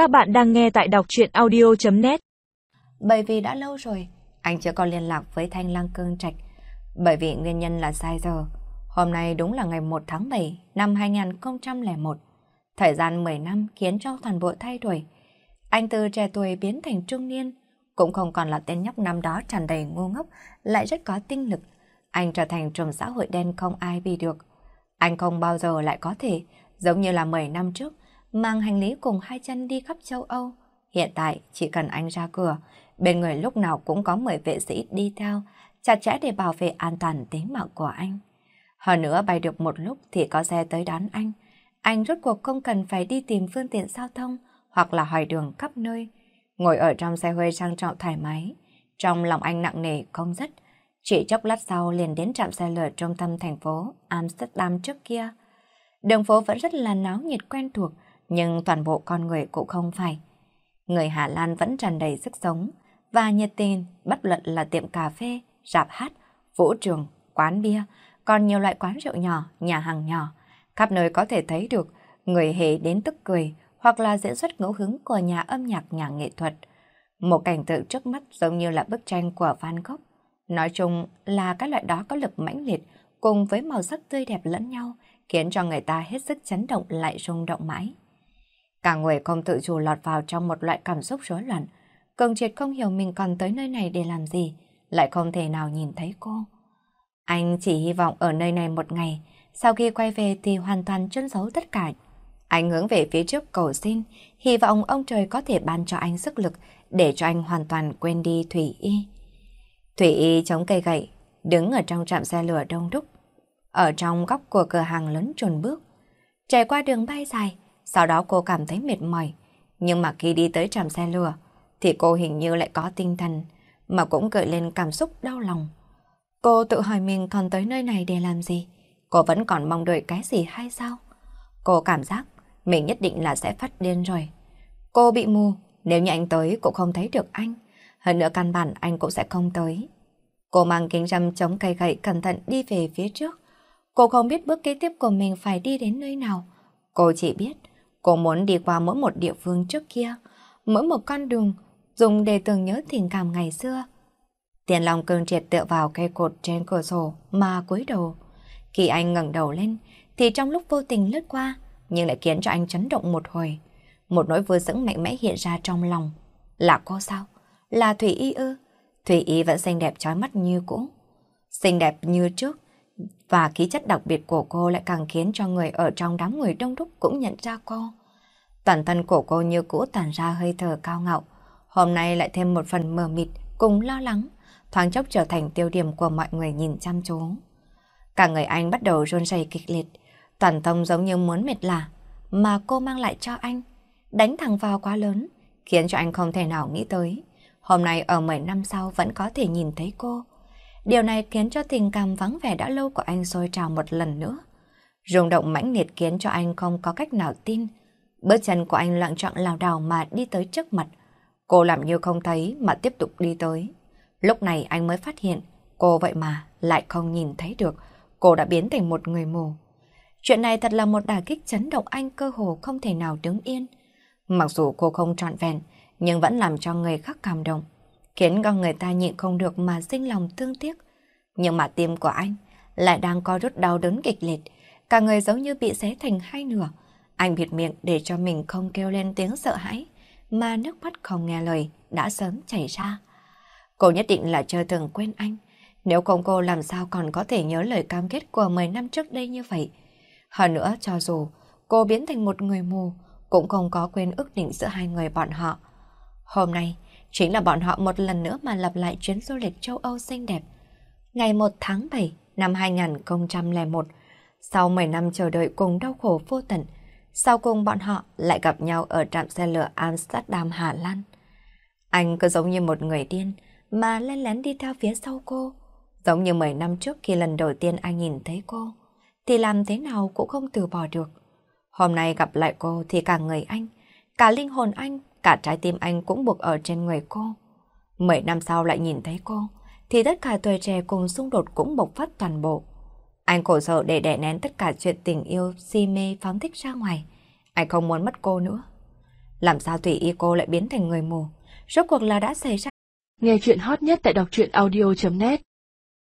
Các bạn đang nghe tại đọc chuyện audio.net Bởi vì đã lâu rồi, anh chưa có liên lạc với Thanh Lăng Cương Trạch. Bởi vì nguyên nhân là sai giờ. Hôm nay đúng là ngày 1 tháng 7 năm 2001. Thời gian 10 năm khiến cho toàn bộ thay đổi. Anh từ trẻ tuổi biến thành trung niên, cũng không còn là tên nhóc năm đó tràn đầy ngu ngốc, lại rất có tinh lực. Anh trở thành trùm xã hội đen không ai bị được. Anh không bao giờ lại có thể, giống như là 10 năm trước, mang hành lý cùng hai chân đi khắp châu Âu. Hiện tại, chỉ cần anh ra cửa, bên người lúc nào cũng có 10 vệ sĩ đi theo, chặt chẽ để bảo vệ an toàn tính mạng của anh. Hơn nữa bay được một lúc thì có xe tới đón anh. Anh rốt cuộc không cần phải đi tìm phương tiện giao thông hoặc là hỏi đường khắp nơi. Ngồi ở trong xe hơi sang trọng thoải mái. Trong lòng anh nặng nề không dứt. Chỉ chốc lát sau liền đến trạm xe lửa trung tâm thành phố Amsterdam trước kia. Đường phố vẫn rất là náo nhiệt quen thuộc, nhưng toàn bộ con người cũng không phải. Người Hà Lan vẫn tràn đầy sức sống và nhiệt tình, bất luận là tiệm cà phê, rạp hát, vũ trường, quán bia, còn nhiều loại quán rượu nhỏ, nhà hàng nhỏ. Khắp nơi có thể thấy được người hề đến tức cười hoặc là diễn xuất ngẫu hứng của nhà âm nhạc nhà nghệ thuật. Một cảnh tượng trước mắt giống như là bức tranh của Van Gogh. Nói chung là các loại đó có lực mãnh liệt cùng với màu sắc tươi đẹp lẫn nhau khiến cho người ta hết sức chấn động lại rung động mãi. Cả người không tự chủ lọt vào trong một loại cảm xúc rối loạn. Cường triệt không hiểu mình còn tới nơi này để làm gì, lại không thể nào nhìn thấy cô. Anh chỉ hy vọng ở nơi này một ngày, sau khi quay về thì hoàn toàn trân giấu tất cả. Anh hướng về phía trước cầu xin, hy vọng ông trời có thể ban cho anh sức lực để cho anh hoàn toàn quên đi Thủy Y. Thủy Y chống cây gậy, đứng ở trong trạm xe lửa đông đúc. Ở trong góc của cửa hàng lớn trồn bước, trải qua đường bay dài, sau đó cô cảm thấy mệt mỏi. Nhưng mà khi đi tới trạm xe lửa, thì cô hình như lại có tinh thần, mà cũng gợi lên cảm xúc đau lòng. Cô tự hỏi mình còn tới nơi này để làm gì? Cô vẫn còn mong đợi cái gì hay sao? Cô cảm giác mình nhất định là sẽ phát điên rồi. Cô bị mù, nếu như anh tới cũng không thấy được anh. Hơn nữa căn bản anh cũng sẽ không tới. Cô mang kính râm chống cây gậy cẩn thận đi về phía trước. Cô không biết bước kế tiếp của mình phải đi đến nơi nào. Cô chỉ biết cô muốn đi qua mỗi một địa phương trước kia, mỗi một con đường dùng để tưởng nhớ tình cảm ngày xưa. Tiền lòng cơn triệt tựa vào cây cột trên cửa sổ mà cúi đầu. Khi anh ngẩng đầu lên thì trong lúc vô tình lướt qua nhưng lại khiến cho anh chấn động một hồi. Một nỗi vui sững mạnh mẽ hiện ra trong lòng. Là cô sao? Là Thủy Y ư? Thủy Y vẫn xinh đẹp trói mắt như cũ. Xinh đẹp như trước, và khí chất đặc biệt của cô lại càng khiến cho người ở trong đám người đông đúc cũng nhận ra cô. Toàn thân của cô như cũ tàn ra hơi thở cao ngạo. Hôm nay lại thêm một phần mờ mịt cùng lo lắng, thoáng chốc trở thành tiêu điểm của mọi người nhìn chăm chú. Cả người anh bắt đầu run rẩy kịch liệt, toàn tâm giống như muốn mệt lạ, mà cô mang lại cho anh, đánh thẳng vào quá lớn, khiến cho anh không thể nào nghĩ tới. Hôm nay ở 10 năm sau vẫn có thể nhìn thấy cô. Điều này khiến cho tình cảm vắng vẻ đã lâu của anh sôi trào một lần nữa. Rung động mãnh liệt khiến cho anh không có cách nào tin. Bước chân của anh loạn trọng lảo đảo mà đi tới trước mặt. Cô làm như không thấy mà tiếp tục đi tới. Lúc này anh mới phát hiện cô vậy mà lại không nhìn thấy được. Cô đã biến thành một người mù. Chuyện này thật là một đả kích chấn động anh cơ hồ không thể nào đứng yên. Mặc dù cô không trọn vẹn, nhưng vẫn làm cho người khác cảm động khiến con người ta nhịn không được mà sinh lòng thương tiếc. Nhưng mà tim của anh lại đang co rút đau đớn kịch liệt, cả người giống như bị xé thành hai nửa. Anh bịt miệng để cho mình không kêu lên tiếng sợ hãi, mà nước mắt không nghe lời đã sớm chảy ra. Cô nhất định là chưa từng quên anh, nếu không cô làm sao còn có thể nhớ lời cam kết của 10 năm trước đây như vậy. Hơn nữa cho dù cô biến thành một người mù, cũng không có quên ước định giữa hai người bọn họ. Hôm nay, Chính là bọn họ một lần nữa mà lặp lại chuyến du lịch châu Âu xinh đẹp. Ngày 1 tháng 7 năm 2001, sau 10 năm chờ đợi cùng đau khổ vô tận, sau cùng bọn họ lại gặp nhau ở trạm xe lửa Amsterdam, Hà Lan. Anh cứ giống như một người điên mà lén lén đi theo phía sau cô. Giống như 10 năm trước khi lần đầu tiên anh nhìn thấy cô, thì làm thế nào cũng không từ bỏ được. Hôm nay gặp lại cô thì cả người anh, cả linh hồn anh cả trái tim anh cũng buộc ở trên người cô. Mười năm sau lại nhìn thấy cô, thì tất cả tuổi trẻ cùng xung đột cũng bộc phát toàn bộ. Anh khổ sở để đè nén tất cả chuyện tình yêu, si mê, phóng thích ra ngoài. Anh không muốn mất cô nữa. Làm sao tùy y cô lại biến thành người mù? Rốt cuộc là đã xảy ra. Nghe chuyện hot nhất tại đọc truyện audio.net